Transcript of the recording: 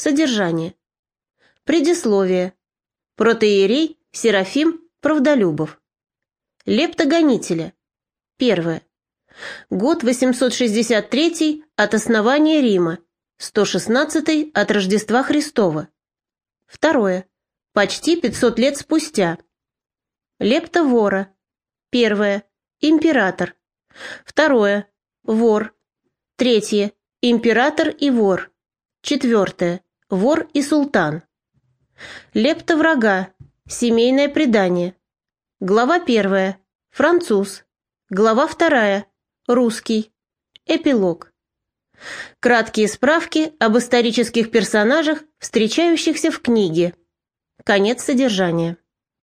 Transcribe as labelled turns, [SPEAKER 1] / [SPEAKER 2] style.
[SPEAKER 1] Содержание. Предисловие. Протеерей Серафим Правдолюбов. Лептогонителя. Первое. Год 863 от основания Рима, 116 от Рождества Христова. Второе. Почти 500 лет спустя. Лепта вора. Первое. Император. Второе. Вор. Третье. Император и вор. Четвертое. Вор и султан. Лепта врага. Семейное предание. Глава первая. Француз. Глава вторая. Русский. Эпилог. Краткие справки об исторических персонажах, встречающихся в книге. Конец содержания.